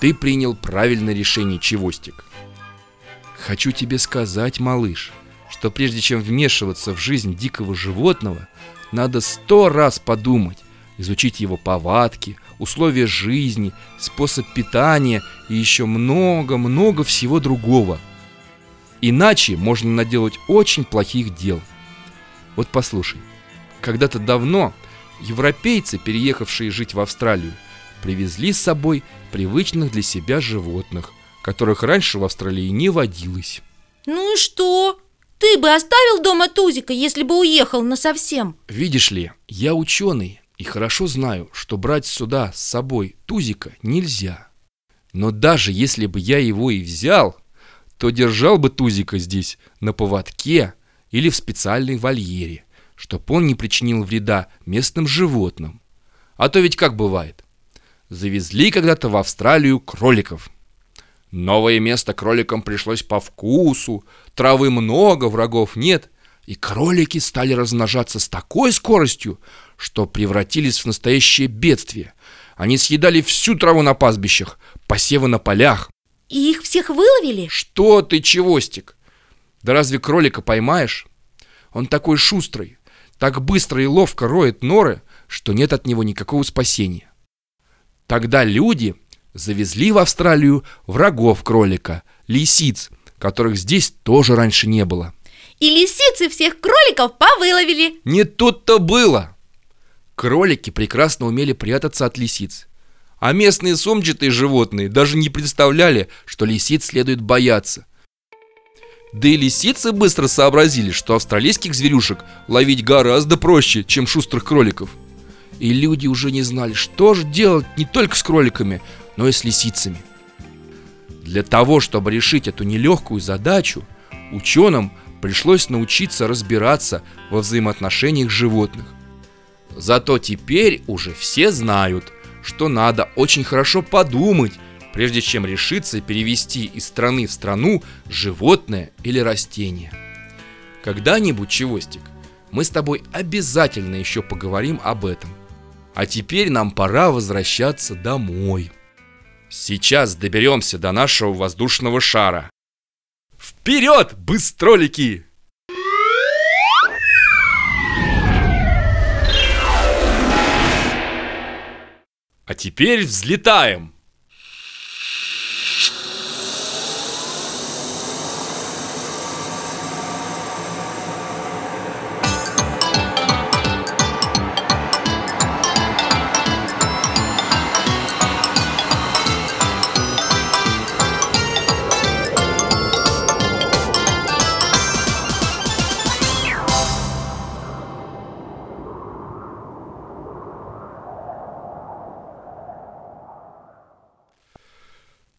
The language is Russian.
Ты принял правильное решение, Чевостик. Хочу тебе сказать, малыш, что прежде чем вмешиваться в жизнь дикого животного, надо сто раз подумать, изучить его повадки, условия жизни, способ питания и еще много-много всего другого. Иначе можно наделать очень плохих дел. Вот послушай, когда-то давно европейцы, переехавшие жить в Австралию, привезли с собой привычных для себя животных, которых раньше в Австралии не водилось. Ну и что? Ты бы оставил дома Тузика, если бы уехал насовсем? Видишь ли, я ученый и хорошо знаю, что брать сюда с собой Тузика нельзя. Но даже если бы я его и взял, то держал бы Тузика здесь на поводке или в специальной вольере, чтоб он не причинил вреда местным животным. А то ведь как бывает. Завезли когда-то в Австралию кроликов. Новое место кроликам пришлось по вкусу, травы много, врагов нет, и кролики стали размножаться с такой скоростью, что превратились в настоящее бедствие. Они съедали всю траву на пастбищах, посевы на полях. И их всех выловили? Что ты, чевостик? Да разве кролика поймаешь? Он такой шустрый, так быстро и ловко роет норы, что нет от него никакого спасения. Тогда люди завезли в Австралию врагов кролика, лисиц, которых здесь тоже раньше не было. И лисицы всех кроликов повыловили. Не тут-то было. Кролики прекрасно умели прятаться от лисиц. А местные сумчатые животные даже не представляли, что лисиц следует бояться. Да и лисицы быстро сообразили, что австралийских зверюшек ловить гораздо проще, чем шустрых кроликов. И люди уже не знали, что же делать не только с кроликами, но и с лисицами. Для того, чтобы решить эту нелегкую задачу, ученым пришлось научиться разбираться во взаимоотношениях животных. Зато теперь уже все знают, что надо очень хорошо подумать, прежде чем решиться перевести из страны в страну животное или растение. Когда-нибудь, Чевостик, мы с тобой обязательно еще поговорим об этом. А теперь нам пора возвращаться домой. Сейчас доберемся до нашего воздушного шара. Вперед, быстролики! А теперь взлетаем!